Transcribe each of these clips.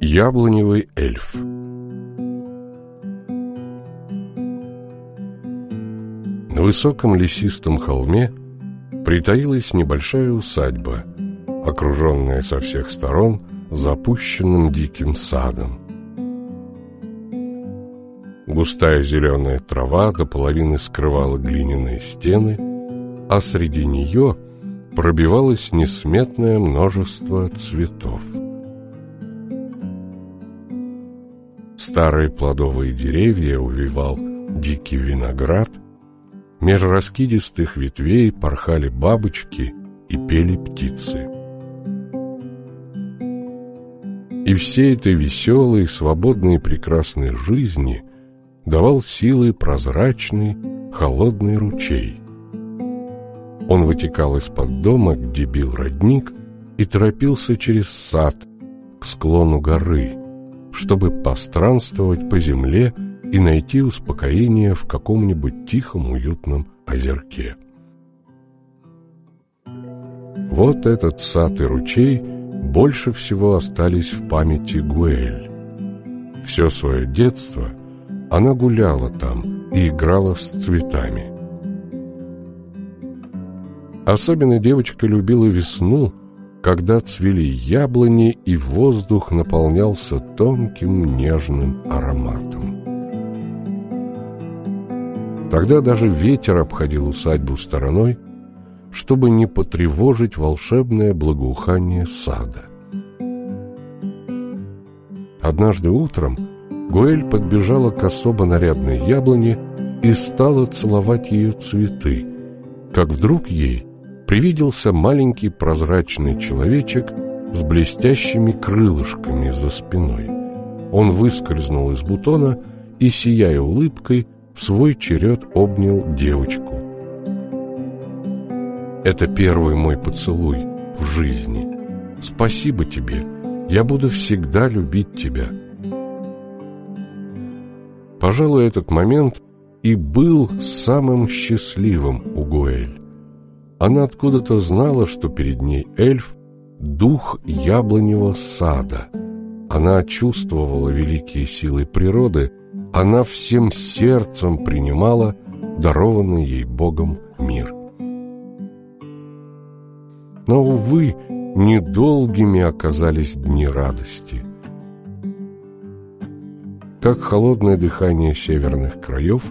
Яблоневый эльф На высоком лесистом холме притаилась небольшая усадьба, окруженная со всех сторон запущенным диким садом. Густая зеленая трава до половины скрывала глиняные стены, а среди нее пробивалось несметное множество цветов. Старые плодовые деревья увивал дикий виноград, меж раскидистых ветвей порхали бабочки и пели птицы. И всей этой веселой, свободной и прекрасной жизни давал силы прозрачный, холодный ручей. Он вытекал из-под дома, где бил родник, и торопился через сад к склону горы, чтобы постранствовать по земле и найти успокоение в каком-нибудь тихом уютном озерке. Вот этот сад и ручей больше всего остались в памяти Гуэль. Все свое детство она гуляла там и играла с цветами. Особенно девочка любила весну – когда цвели яблони и воздух наполнялся тонким нежным ароматом. Тогда даже ветер обходил усадьбу стороной, чтобы не потревожить волшебное благоухание сада. Однажды утром Гуэль подбежала к особо нарядной яблоне и стала целовать ее цветы, как вдруг ей привиделся маленький прозрачный человечек с блестящими крылышками за спиной. Он выскользнул из бутона и, сияя улыбкой, в свой черед обнял девочку. «Это первый мой поцелуй в жизни. Спасибо тебе. Я буду всегда любить тебя». Пожалуй, этот момент и был самым счастливым у Гуэль. Она откуда-то знала, что перед ней эльф — дух яблоневого сада. Она чувствовала великие силы природы, она всем сердцем принимала дарованный ей Богом мир. Но, увы, недолгими оказались дни радости. Как холодное дыхание северных краев,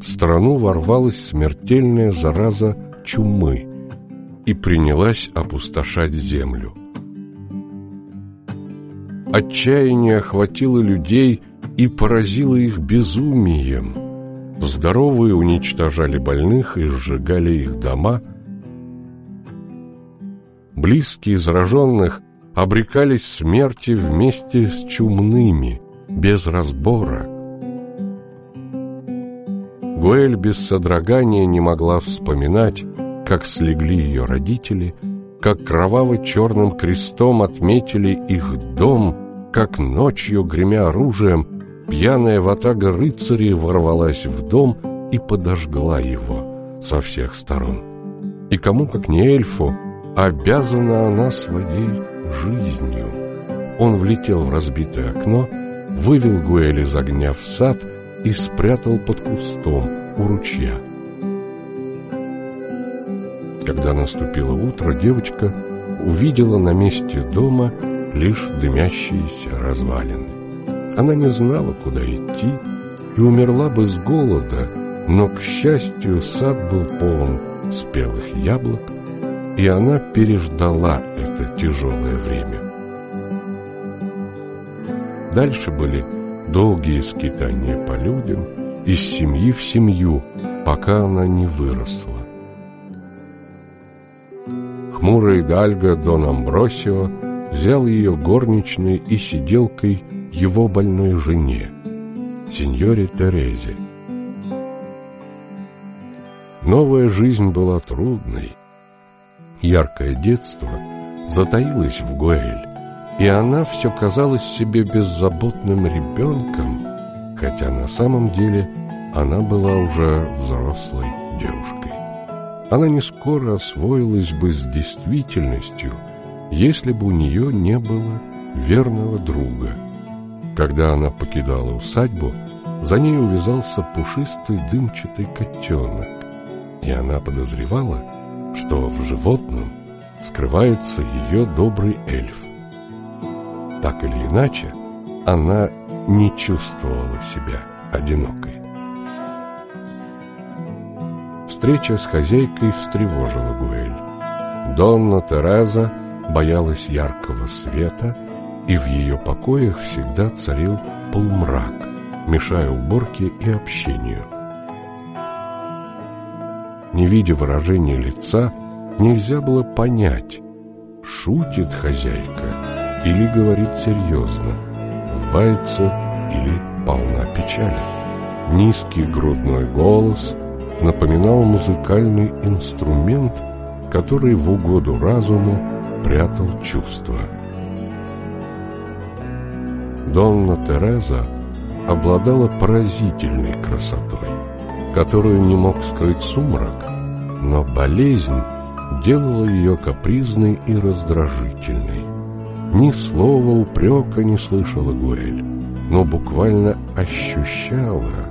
в страну ворвалась смертельная зараза чумы и принялась опустошать землю. Отчаяние охватило людей и поразило их безумием. Здоровые уничтожали больных и сжигали их дома. Близкие зараженных обрекались смерти вместе с чумными, без разбора – Гуэль без содрогания не могла вспоминать, как слегли ее родители, как кроваво-черным крестом отметили их дом, как ночью, гремя оружием, пьяная ватага рыцарей ворвалась в дом и подожгла его со всех сторон. И кому, как не эльфу, обязана она своей жизнью. Он влетел в разбитое окно, вывел Гуэль из огня в сад — и спрятал под кустом у ручья. Когда наступило утро, девочка увидела на месте дома лишь дымящиеся развалины. Она не знала, куда идти, и умерла бы с голода, но, к счастью, сад был полон спелых яблок, и она переждала это тяжелое время. Дальше были долгие скитания по людям, из семьи в семью, пока она не выросла. Хмурый Дальго Дон Амбросио взял ее горничной и сиделкой его больной жене, сеньоре Терезе. Новая жизнь была трудной. Яркое детство затаилось в Гуэль, и она все казалась себе беззаботным ребенком, хотя на самом деле она была уже взрослой девушкой. Она не скоро освоилась бы с действительностью, если бы у нее не было верного друга. Когда она покидала усадьбу, за ней увязался пушистый дымчатый котенок, и она подозревала, что в животном скрывается ее добрый эльф. Так или иначе, она не чувствовала себя одинокой. Встреча с хозяйкой встревожила Гуэль. Донна Тереза боялась яркого света, и в ее покоях всегда царил полумрак, мешая уборке и общению. Не видя выражения лица, нельзя было понять, шутит хозяйка или говорит серьезно, улыбается или полна печали. Низкий грудной голос напоминал музыкальный инструмент, который в угоду разуму прятал чувства. Донна Тереза обладала поразительной красотой, которую не мог скрыть сумрак, но болезнь делала ее капризной и раздражительной. Ни слова упрека не слышала Гуэль, но буквально ощущала,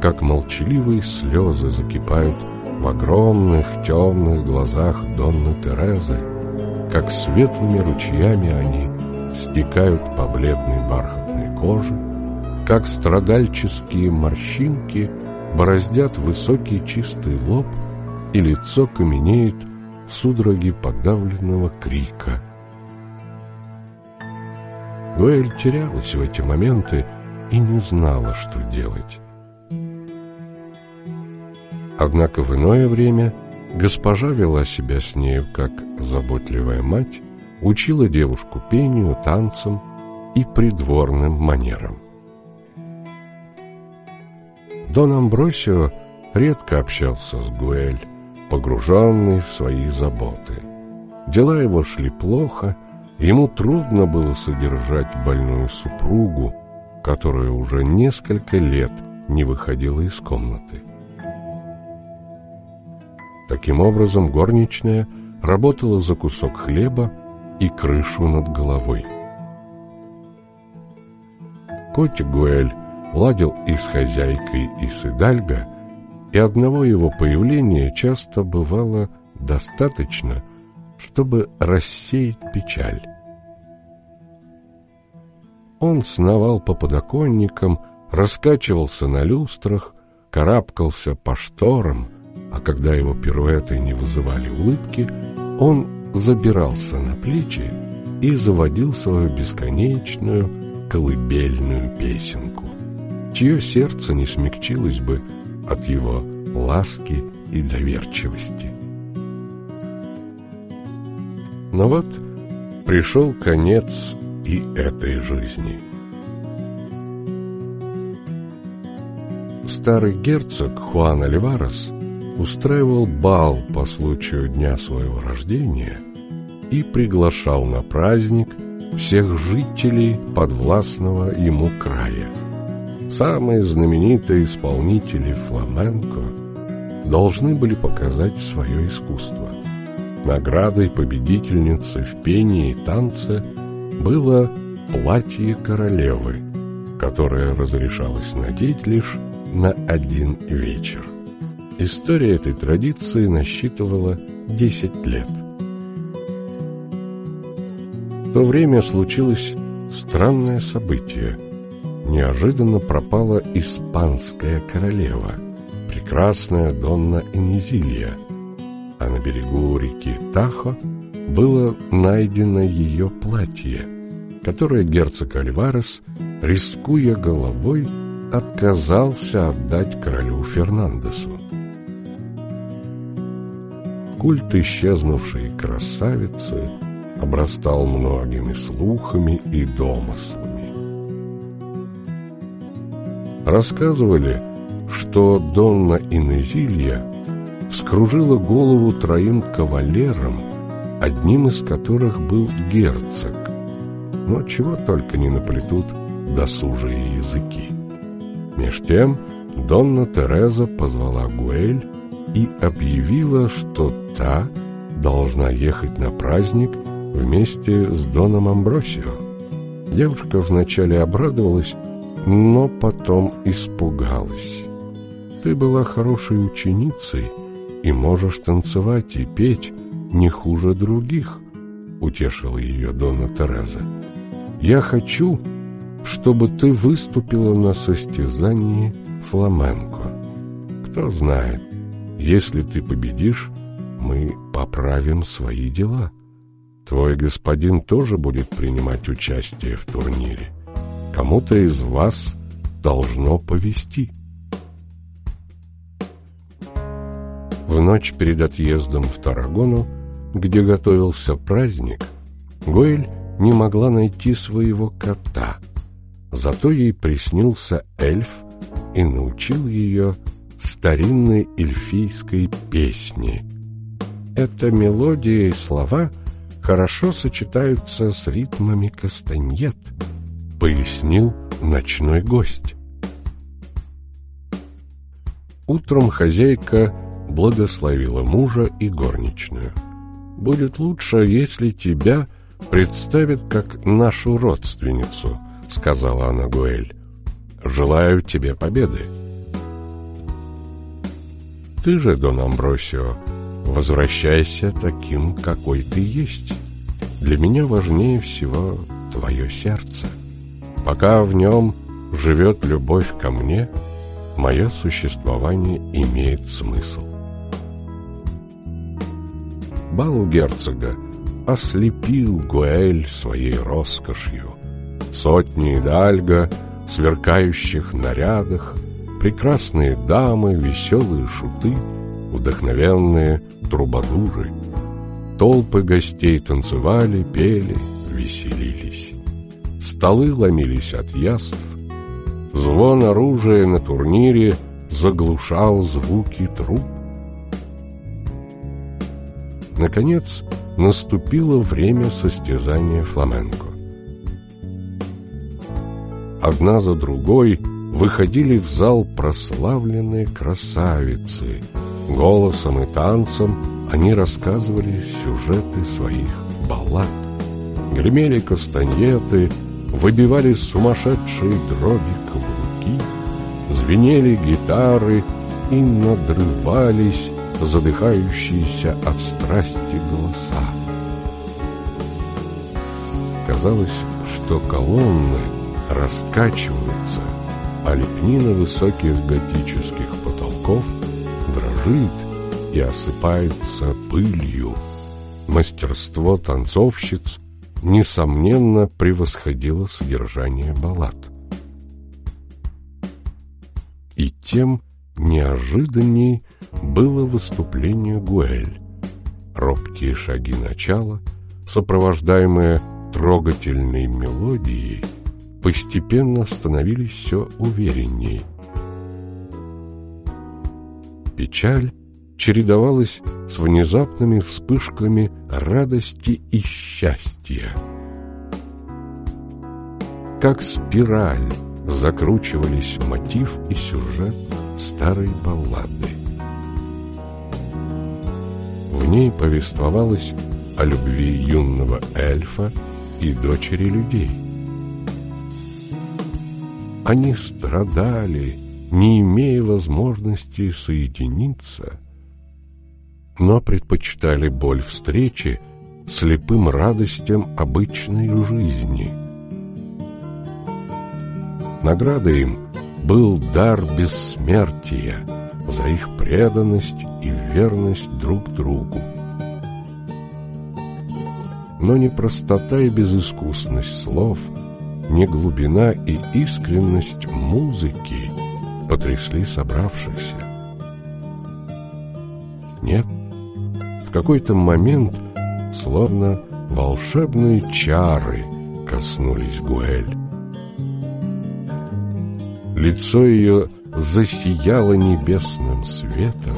как молчаливые слезы закипают в огромных темных глазах Донны Терезы, как светлыми ручьями они стекают по бледной бархатной коже, как страдальческие морщинки бороздят высокий чистый лоб, и лицо каменеет в судороге подавленного крика. Гуэль терялась в эти моменты и не знала, что делать. Однако в иное время госпожа вела себя с нею как заботливая мать, учила девушку пению, танцам и придворным манерам. Дон Амбросио редко общался с Гуэль, погруженный в свои заботы. Дела его шли плохо, ему трудно было содержать больную супругу, которая уже несколько лет не выходила из комнаты. Таким образом, горничная работала за кусок хлеба и крышу над головой. Котик Гуэль ладил и с хозяйкой, и с Идальго, и одного его появления часто бывало достаточно, чтобы рассеять печаль. Он сновал по подоконникам, раскачивался на люстрах, карабкался по шторам, а когда его пируэты не вызывали улыбки, он забирался на плечи и заводил свою бесконечную колыбельную песенку, чье сердце не смягчилось бы от его ласки и доверчивости. Но вот пришел конец и этой жизни. Старый герцог Хуан Оливарес устраивал бал по случаю дня своего рождения и приглашал на праздник всех жителей подвластного ему края – самые знаменитые исполнители фламенко должны были показать свое искусство. Наградой победительницы в пении и танце было платье королевы, которое разрешалось надеть лишь на один вечер. История этой традиции насчитывала 10 лет. В то время случилось странное событие – неожиданно пропала испанская королева, прекрасная Донна Инезилья, а на берегу реки Тахо было найдено ее платье, которое герцог Альварес, рискуя головой, отказался отдать королю Фернандесу. Культ исчезнувшей красавицы обрастал многими слухами и домыслами. Рассказывали, что Донна Инезилья вскружила голову троим кавалерам, одним из которых был герцог, но чего только не наплетут досужие языки. Меж тем Донна Тереза позвала Гуэль и объявила, что та должна ехать на праздник вместе с Доном Амбросио. Девушка вначале обрадовалась, но потом испугалась. Ты была хорошей ученицей и можешь танцевать и петь не хуже других, утешила ее Дона Тереза. Я хочу, чтобы ты выступила на состязании фламенко. Кто знает, если ты победишь, мы поправим свои дела. Твой господин тоже будет принимать участие в турнире. Кому-то из вас должно повести. В ночь перед отъездом в Тарагону, где готовился праздник, Гоэль не могла найти своего кота. Зато ей приснился эльф и научил ее старинной эльфийской песни. Эта мелодия и слова хорошо сочетаются с ритмами кастаньет, пояснил ночной гость. Утром хозяйка благословила мужа и горничную. «Будет лучше, если тебя представят как нашу родственницу», — сказала она Гуэль. «Желаю тебе победы». «Ты же, Дон Амбросио, возвращайся таким, какой ты есть. Для меня важнее всего твое сердце. Пока в нем живет любовь ко мне, мое существование имеет смысл. Бал у герцога ослепил Гуэль своей роскошью. Сотни дальга сверкающих нарядах, прекрасные дамы, веселые шуты, вдохновенные трубадуры. Толпы гостей танцевали, пели, веселились. Столы ломились от яств. Звон оружия на турнире заглушал звуки труб. Наконец, наступило время состязания фламенко. Одна за другой выходили в зал прославленные красавицы. Голосом и танцем они рассказывали сюжеты своих баллад. Гремели кастаньеты, выбивали сумасшедшие дроби каблуки, звенели гитары и надрывались задыхающиеся от страсти голоса. Казалось, что колонны раскачиваются, а лепнина высоких готических потолков дрожит и осыпается пылью. Мастерство танцовщиц несомненно превосходило содержание баллад. И тем неожиданней было выступление Гуэль. Робкие шаги начала, сопровождаемые трогательной мелодией, постепенно становились все уверенней. Печаль чередовалась с внезапными вспышками радости и счастья. Как спираль закручивались мотив и сюжет старой баллады. Ней повествовалось о любви юного эльфа и дочери людей. Они страдали, не имея возможности соединиться, но предпочитали боль встречи слепым радостям обычной жизни. Наградой им был дар бессмертия за их преданность и верность друг другу. Но не простота и безыскусность слов, не глубина и искренность музыки потрясли собравшихся. Нет, в какой-то момент, словно волшебные чары, коснулись Гуэль. Лицо ее засияло небесным светом,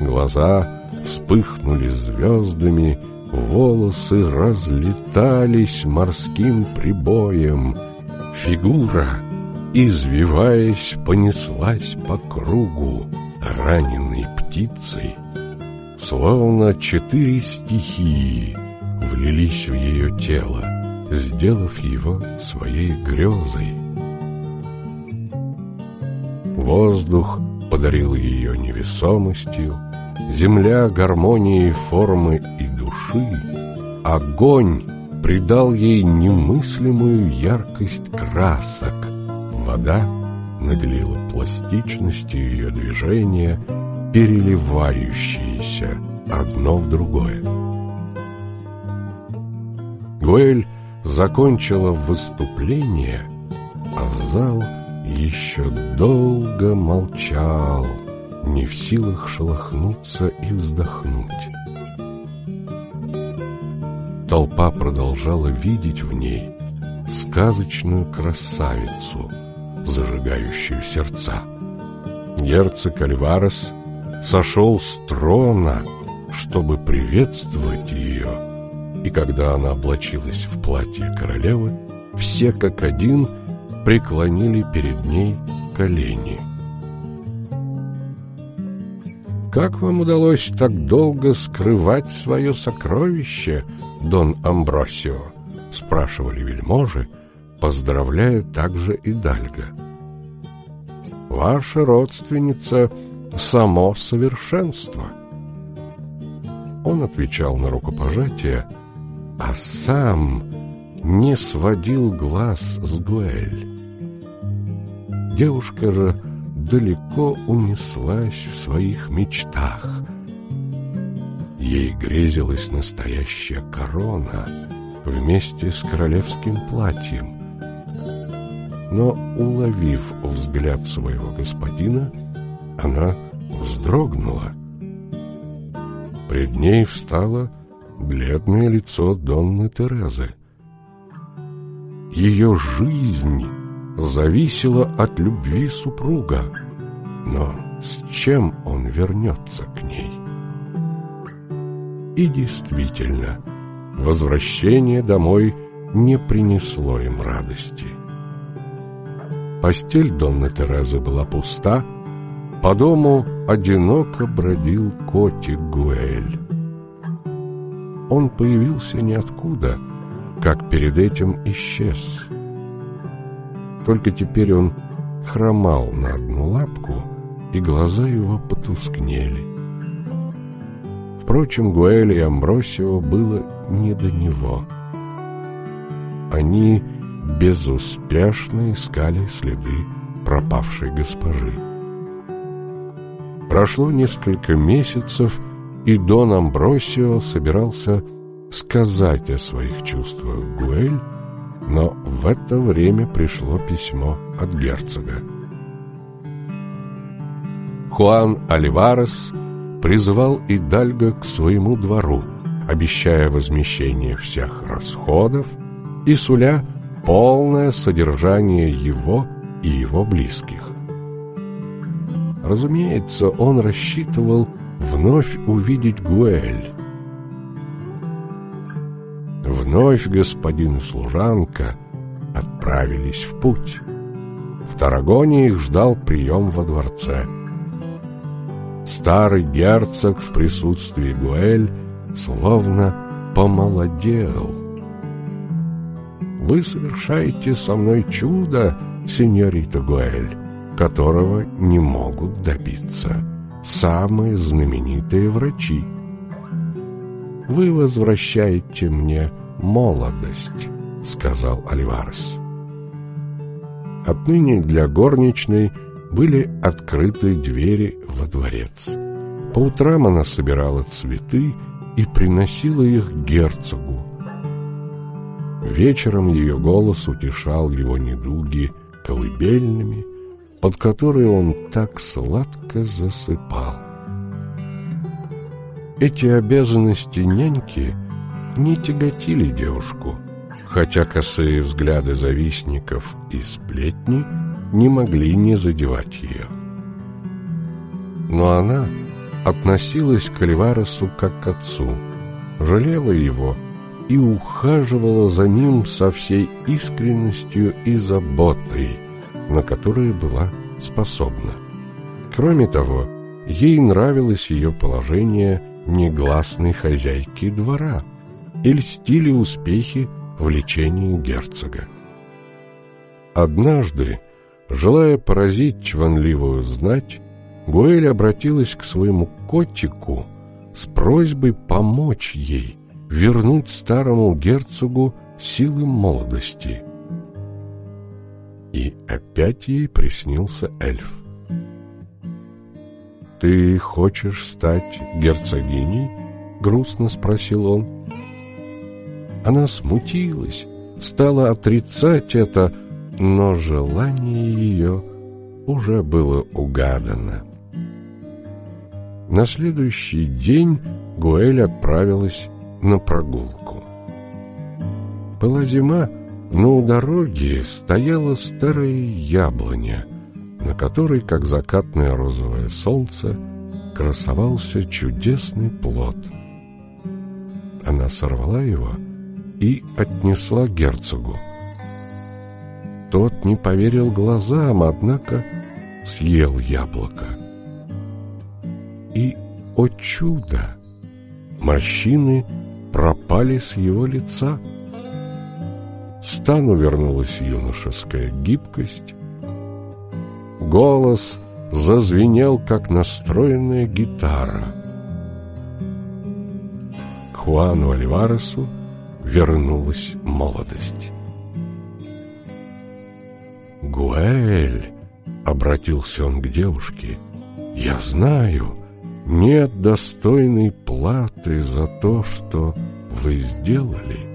глаза вспыхнули звездами, Волосы разлетались морским прибоем. Фигура, извиваясь, понеслась по кругу, раненой птицей. Словно четыре стихии влились в ее тело, сделав его своей грезой. Воздух подарил ее невесомостью, земля гармонией формы и души, огонь придал ей немыслимую яркость красок, вода наделила пластичностью ее движения, переливающиеся одно в другое. Гуэль закончила выступление, а зал еще долго молчал, не в силах шелохнуться и вздохнуть. Толпа продолжала видеть в ней сказочную красавицу, зажигающую сердца. Герцог Альварес сошел с трона, чтобы приветствовать ее, и когда она облачилась в платье королевы, все как один преклонили перед ней колени. «Как вам удалось так долго скрывать свое сокровище, Дон Амбросио?» — спрашивали вельможи, поздравляя также и Дальга. «Ваша родственница — само совершенство». Он отвечал на рукопожатие, а сам не сводил глаз с Гуэль. Девушка же далеко унеслась в своих мечтах. Ей грезилась настоящая корона вместе с королевским платьем. Но, уловив взгляд своего господина, она вздрогнула. Пред ней встало бледное лицо Донны Терезы. Ее жизнь зависело от любви супруга. Но с чем он вернется к ней? И действительно, возвращение домой не принесло им радости. Постель Донны Терезы была пуста, по дому одиноко бродил котик Гуэль. Он появился ниоткуда, как перед этим исчез — только теперь он хромал на одну лапку, и глаза его потускнели. Впрочем, Гуэль и Амбросио было не до него. Они безуспешно искали следы пропавшей госпожи. Прошло несколько месяцев, и Дон Амбросио собирался сказать о своих чувствах Гуэль, но в это время пришло письмо от герцога. Хуан Оливарес призывал Идальго к своему двору, обещая возмещение всех расходов и суля полное содержание его и его близких. Разумеется, он рассчитывал вновь увидеть Гуэль, Вновь господин и служанка отправились в путь. В Тарагоне их ждал прием во дворце. Старый герцог в присутствии Гуэль словно помолодел. «Вы совершаете со мной чудо, сеньорита Гуэль, которого не могут добиться самые знаменитые врачи. Вы возвращаете мне молодость», — сказал Оливарес. Отныне для горничной были открыты двери во дворец. По утрам она собирала цветы и приносила их герцогу. Вечером ее голос утешал его недуги колыбельными, под которые он так сладко засыпал. Эти обязанности няньки не тяготили девушку, хотя косые взгляды завистников и сплетни не могли не задевать ее. Но она относилась к Оливаресу как к отцу, жалела его и ухаживала за ним со всей искренностью и заботой, на которые была способна. Кроме того, ей нравилось ее положение негласной хозяйки двора и льстили успехи в лечении герцога. Однажды, желая поразить чванливую знать, Гуэль обратилась к своему котику с просьбой помочь ей вернуть старому герцогу силы молодости. И опять ей приснился эльф. «Ты хочешь стать герцогиней?» — грустно спросил он. Она смутилась, стала отрицать это, но желание ее уже было угадано. На следующий день Гуэль отправилась на прогулку. Была зима, но у дороги стояла старая яблоня, на которой, как закатное розовое солнце, красовался чудесный плод. Она сорвала его и отнесла герцогу. Тот не поверил глазам, однако съел яблоко. И, о чудо, морщины пропали с его лица. Стану вернулась юношеская гибкость. Голос зазвенел, как настроенная гитара. Хуану Оливаресу вернулась молодость. «Гуэль!» — обратился он к девушке. «Я знаю, нет достойной платы за то, что вы сделали.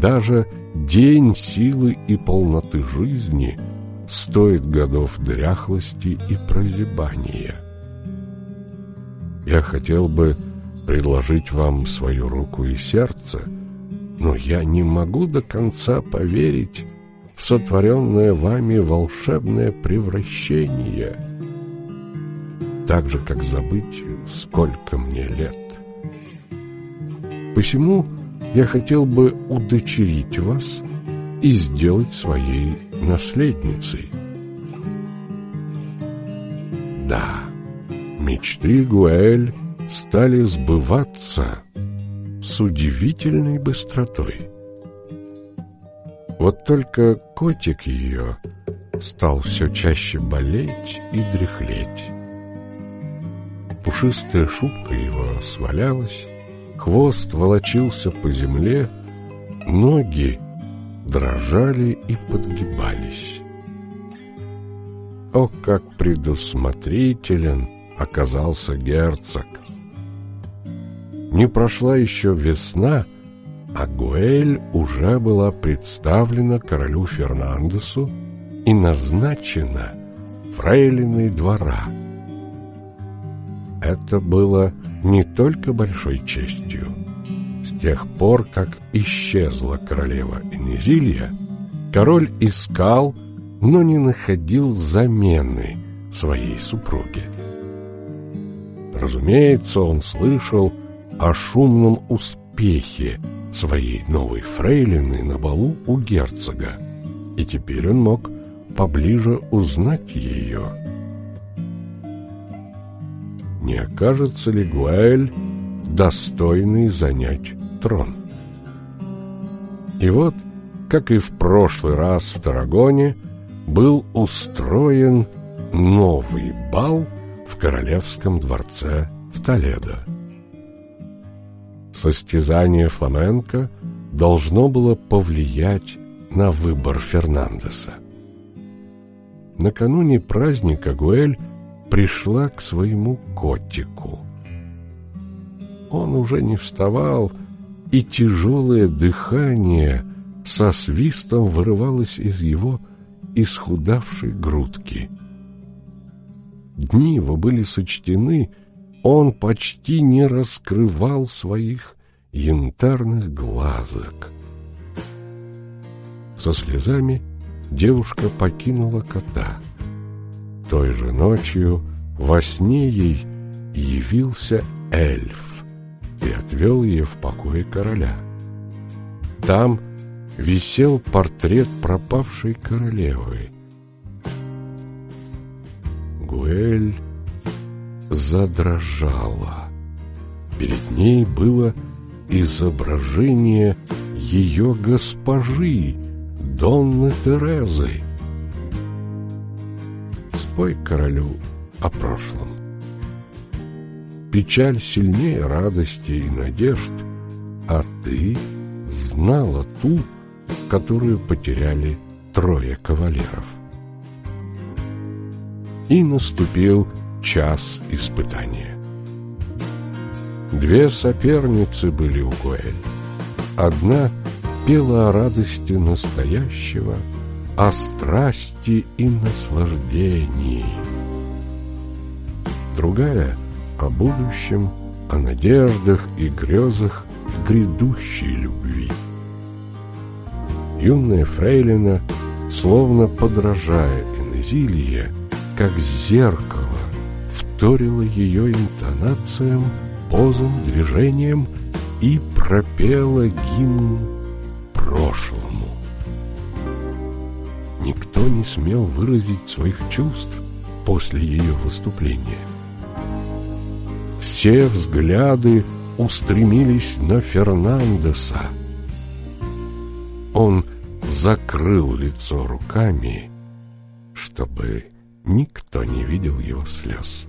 Даже день силы и полноты жизни стоит годов дряхлости и прозябания. Я хотел бы предложить вам свою руку и сердце, но я не могу до конца поверить в сотворенное вами волшебное превращение, так же, как забыть, сколько мне лет. Посему я хотел бы удочерить вас и сделать своей наследницей. Да, мечты Гуэль стали сбываться с удивительной быстротой. Вот только котик ее стал все чаще болеть и дряхлеть. Пушистая шубка его свалялась, хвост волочился по земле, ноги дрожали и подгибались. О, как предусмотрителен оказался герцог! Не прошла еще весна, а Гуэль уже была представлена королю Фернандесу и назначена фрейлиной двора. Это было не только большой честью. С тех пор, как исчезла королева Энезилья, король искал, но не находил замены своей супруге. Разумеется, он слышал о шумном успехе своей новой фрейлины на балу у герцога, и теперь он мог поближе узнать ее. Не окажется ли Гуэль достойный занять трон? И вот, как и в прошлый раз в Тарагоне, был устроен новый бал в королевском дворце в Толедо. Состязание фламенко должно было повлиять на выбор Фернандеса. Накануне праздника Гуэль пришла к своему котику. Он уже не вставал, и тяжелое дыхание со свистом вырывалось из его исхудавшей грудки. Дни его были сочтены, он почти не раскрывал своих янтарных глазок. Со слезами девушка покинула кота. Той же ночью во сне ей явился эльф и отвел ее в покое короля. Там висел портрет пропавшей королевы. Гуэль задрожала. Перед ней было изображение ее госпожи, Донны Терезы. Спой королю о прошлом. Печаль сильнее радости и надежд, а ты знала ту, которую потеряли трое кавалеров. И наступил час испытания. Две соперницы были у Гуэль. Одна пела о радости настоящего, о страсти и наслаждении. Другая — о будущем, о надеждах и грезах грядущей любви. Юная фрейлина, словно подражая Энезилия, как зеркало, вторила ее интонациям, позам, движениям и пропела гимн прошлому. Никто не смел выразить своих чувств после ее выступления. Все взгляды устремились на Фернандеса. Он закрыл лицо руками, чтобы никто не видел его слез.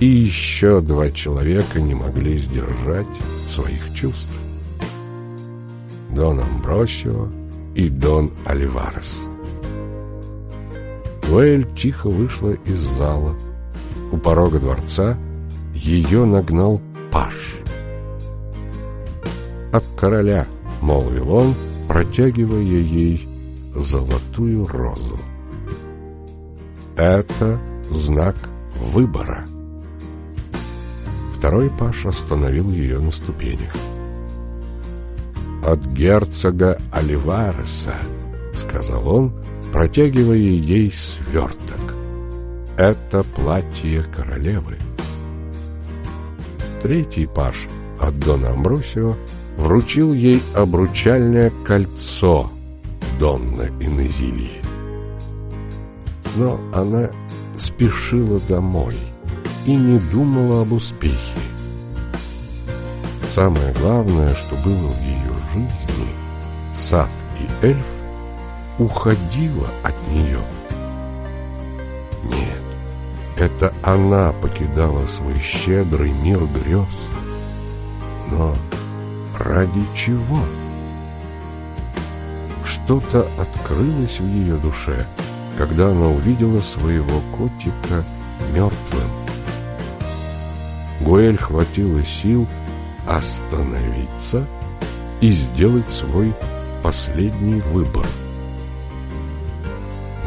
И еще два человека не могли сдержать своих чувств. Дон Амбросио и Дон Оливарес. Уэль тихо вышла из зала. У порога дворца ее нагнал паш. «От короля», — молвил он, протягивая ей золотую розу. «Это знак выбора». Второй паш остановил ее на ступенях. «От герцога Оливареса», — сказал он, протягивая ей сверток. «Это платье королевы». Третий паш от Дона Амбросио вручил ей обручальное кольцо Донны Инезилии. Но она спешила домой и не думала об успехе. Самое главное, что было в ее жизни, сад и эльф, уходила от нее. Нет, это она покидала свой щедрый мир грез. Но ради чего? Что-то открылось в ее душе, когда она увидела своего котика мертвым. Гуэль хватило сил остановиться и сделать свой последний выбор.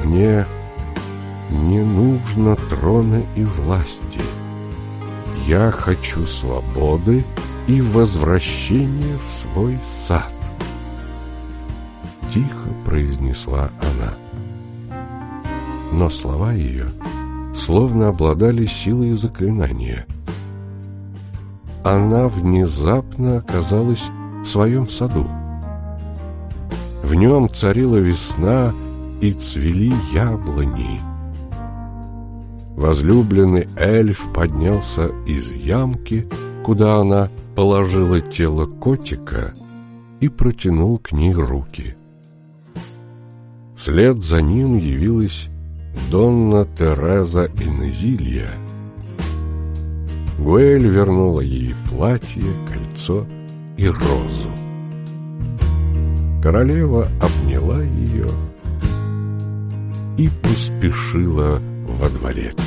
Мне не нужно трона и власти. Я хочу свободы и возвращения в свой сад. Тихо произнесла она. Но слова ее словно обладали силой заклинания. Она внезапно оказалась в своем саду. В нем царила весна и цвели яблони. Возлюбленный эльф поднялся из ямки, куда она положила тело котика и протянул к ней руки. Вслед за ним явилась Донна Тереза Инезилья. Гуэль вернула ей платье, кольцо и розу. Королева обняла ее и поспешила во дворец.